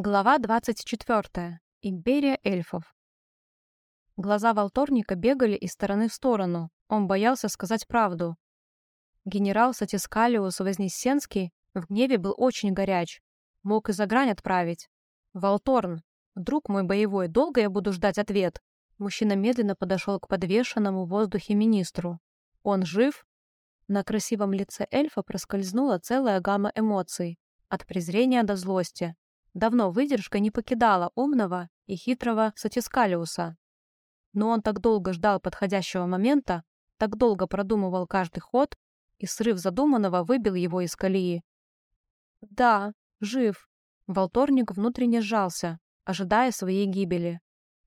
Глава 24. Империя эльфов. Глаза волторника бегали из стороны в сторону. Он боялся сказать правду. Генерал Сатискалиус Вознесенский в гневе был очень горяч. Мог и за грань отправить. «Волторн, друг мой боевой, долго я буду ждать ответ?» Мужчина медленно подошел к подвешенному в воздухе министру. «Он жив?» На красивом лице эльфа проскользнула целая гамма эмоций. От презрения до злости. Давно выдержка не покидала умного и хитрого Сатискалиуса. Но он так долго ждал подходящего момента, так долго продумывал каждый ход, и срыв задуманного выбил его из колеи. «Да, жив». Волторник внутренне сжался, ожидая своей гибели.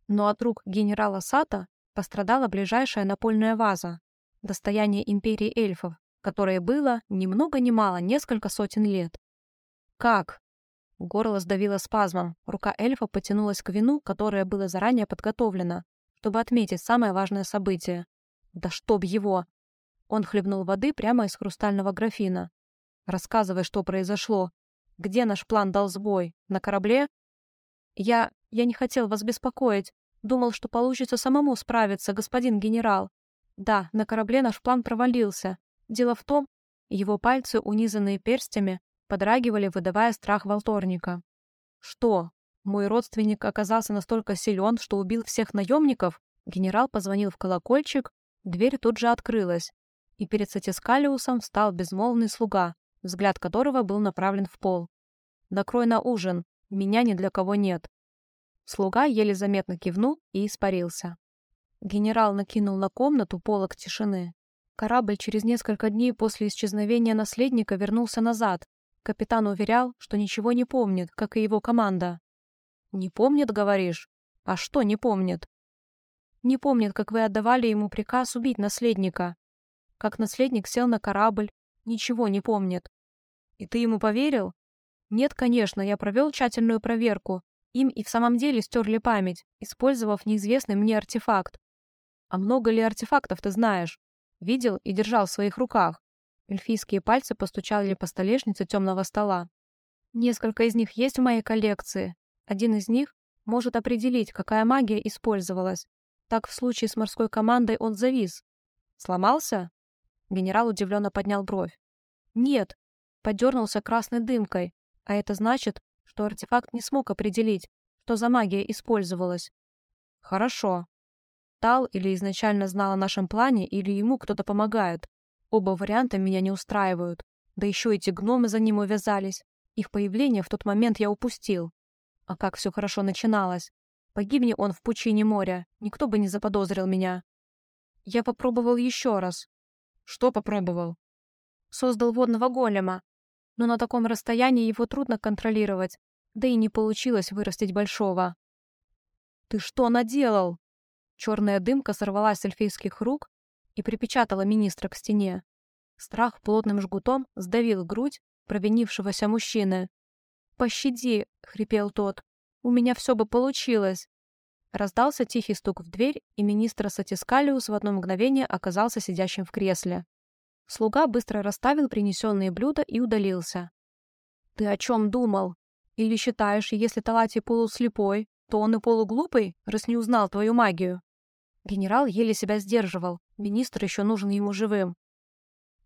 Но от рук генерала Сата пострадала ближайшая напольная ваза, достояние империи эльфов, которое было ни много ни мало несколько сотен лет. «Как?» Горло сдавило спазмом. Рука эльфа потянулась к вину, которое было заранее подготовлено, чтобы отметить самое важное событие. Да чтоб его! Он хлебнул воды прямо из хрустального графина. «Рассказывай, что произошло. Где наш план дал сбой? На корабле?» «Я... я не хотел вас беспокоить. Думал, что получится самому справиться, господин генерал. Да, на корабле наш план провалился. Дело в том, его пальцы, унизанные перстями, подрагивали, выдавая страх волторника. «Что? Мой родственник оказался настолько силен, что убил всех наемников?» Генерал позвонил в колокольчик, дверь тут же открылась, и перед Сатискалиусом встал безмолвный слуга, взгляд которого был направлен в пол. «Накрой на ужин, меня ни для кого нет». Слуга еле заметно кивнул и испарился. Генерал накинул на комнату полок тишины. Корабль через несколько дней после исчезновения наследника вернулся назад, Капитан уверял, что ничего не помнит, как и его команда. «Не помнит, говоришь? А что не помнит?» «Не помнит, как вы отдавали ему приказ убить наследника. Как наследник сел на корабль. Ничего не помнит. И ты ему поверил?» «Нет, конечно, я провел тщательную проверку. Им и в самом деле стерли память, использовав неизвестный мне артефакт. А много ли артефактов ты знаешь? Видел и держал в своих руках?» Эльфийские пальцы постучали по столешнице темного стола. Несколько из них есть в моей коллекции. Один из них может определить, какая магия использовалась. Так в случае с морской командой он завис. Сломался? Генерал удивленно поднял бровь. Нет, подернулся красной дымкой, а это значит, что артефакт не смог определить, что за магия использовалась. Хорошо. Тал или изначально знал о нашем плане, или ему кто-то помогает. Оба варианта меня не устраивают. Да еще эти гномы за ним увязались. Их появление в тот момент я упустил. А как все хорошо начиналось. Погибни он в пучине моря, никто бы не заподозрил меня. Я попробовал еще раз. Что попробовал? Создал водного голема. Но на таком расстоянии его трудно контролировать. Да и не получилось вырастить большого. «Ты что наделал?» Черная дымка сорвалась с эльфийских рук и припечатала министра к стене. Страх плотным жгутом сдавил грудь провинившегося мужчины. «Пощади!» — хрипел тот. «У меня все бы получилось!» Раздался тихий стук в дверь, и министр Сатискалиус в одно мгновение оказался сидящим в кресле. Слуга быстро расставил принесенные блюда и удалился. «Ты о чем думал? Или считаешь, если Талати полуслепой, то он и полуглупый, раз не узнал твою магию?» Генерал еле себя сдерживал. Министр еще нужен ему живым.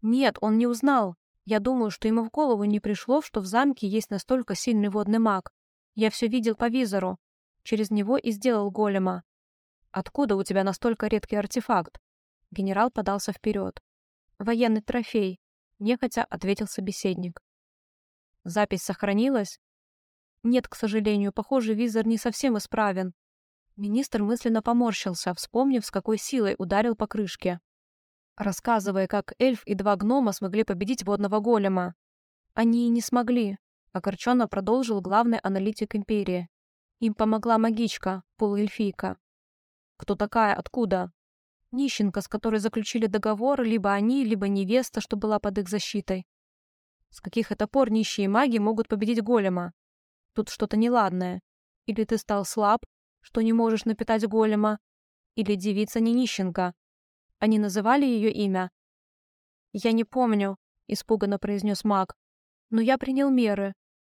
Нет, он не узнал. Я думаю, что ему в голову не пришло, что в замке есть настолько сильный водный маг. Я все видел по визору. Через него и сделал голема. Откуда у тебя настолько редкий артефакт? Генерал подался вперед. Военный трофей. Нехотя ответил собеседник. Запись сохранилась? Нет, к сожалению, похоже, визор не совсем исправен. Министр мысленно поморщился, вспомнив, с какой силой ударил по крышке. Рассказывая, как эльф и два гнома смогли победить водного голема. Они и не смогли, огорченно продолжил главный аналитик Империи. Им помогла магичка, полуэльфийка. Кто такая, откуда? Нищенка, с которой заключили договор, либо они, либо невеста, что была под их защитой. С каких это пор нищие маги могут победить голема? Тут что-то неладное. Или ты стал слаб, что не можешь напитать голема, или девица не нищенка. Они называли ее имя? «Я не помню», — испуганно произнес маг. «Но я принял меры.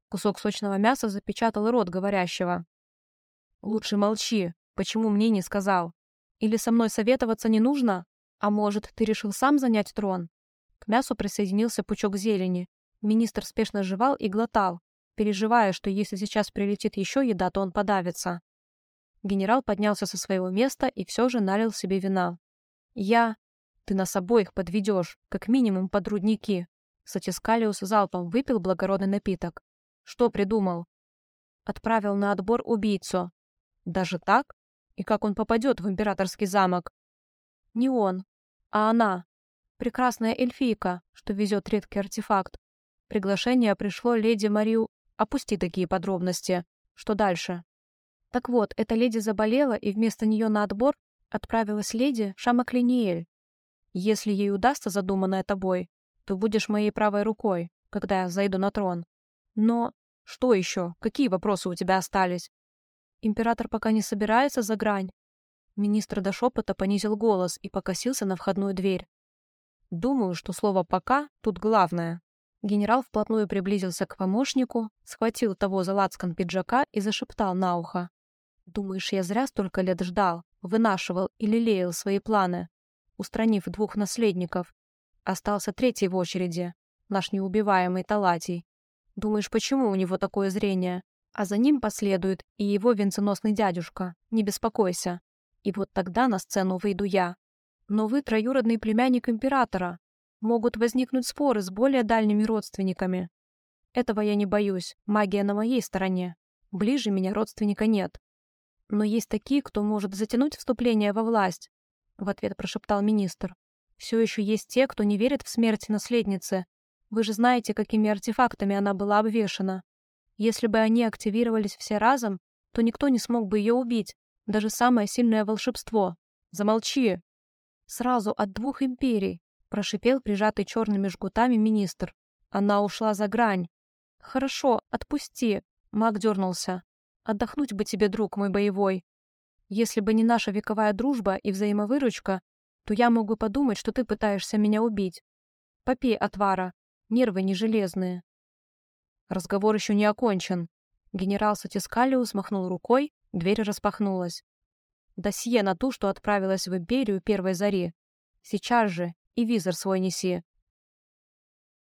Кусок сочного мяса запечатал рот говорящего. «Лучше молчи. Почему мне не сказал? Или со мной советоваться не нужно? А может, ты решил сам занять трон?» К мясу присоединился пучок зелени. Министр спешно жевал и глотал, переживая, что если сейчас прилетит еще еда, то он подавится. Генерал поднялся со своего места и все же налил себе вина. «Я...» «Ты нас обоих подведешь, как минимум под рудники». Сатискалиус залпом выпил благородный напиток. Что придумал? Отправил на отбор убийцу. Даже так? И как он попадет в императорский замок? Не он, а она. Прекрасная эльфийка, что везет редкий артефакт. Приглашение пришло леди Марию... Опусти такие подробности. Что дальше? Так вот, эта леди заболела, и вместо нее на отбор отправилась леди Шамаклиниэль. Если ей удастся задуманное тобой, то будешь моей правой рукой, когда я зайду на трон. Но что еще? Какие вопросы у тебя остались? Император пока не собирается за грань. Министр до шепота понизил голос и покосился на входную дверь. Думаю, что слово «пока» тут главное. Генерал вплотную приблизился к помощнику, схватил того за лацкан пиджака и зашептал на ухо. «Думаешь, я зря столько лет ждал, вынашивал и лелеял свои планы, устранив двух наследников? Остался третий в очереди, наш неубиваемый Талатий. Думаешь, почему у него такое зрение? А за ним последует и его венценосный дядюшка. Не беспокойся. И вот тогда на сцену выйду я. Но вы троюродный племянник императора. Могут возникнуть споры с более дальними родственниками. Этого я не боюсь. Магия на моей стороне. Ближе меня родственника нет. Но есть такие, кто может затянуть вступление во власть, в ответ прошептал министр. Все еще есть те, кто не верит в смерть наследницы, вы же знаете, какими артефактами она была обвешана. Если бы они активировались все разом, то никто не смог бы ее убить, даже самое сильное волшебство. Замолчи!» «Сразу от двух империй», — прошипел прижатый черными жгутами министр. Она ушла за грань. «Хорошо, отпусти», — маг дернулся. «Отдохнуть бы тебе, друг мой боевой. Если бы не наша вековая дружба и взаимовыручка, то я мог бы подумать, что ты пытаешься меня убить. Попей отвара, Нервы не железные. Разговор еще не окончен. Генерал Сатискалиус махнул рукой, дверь распахнулась. Досье на ту, что отправилась в Империю первой зари. Сейчас же и визор свой неси.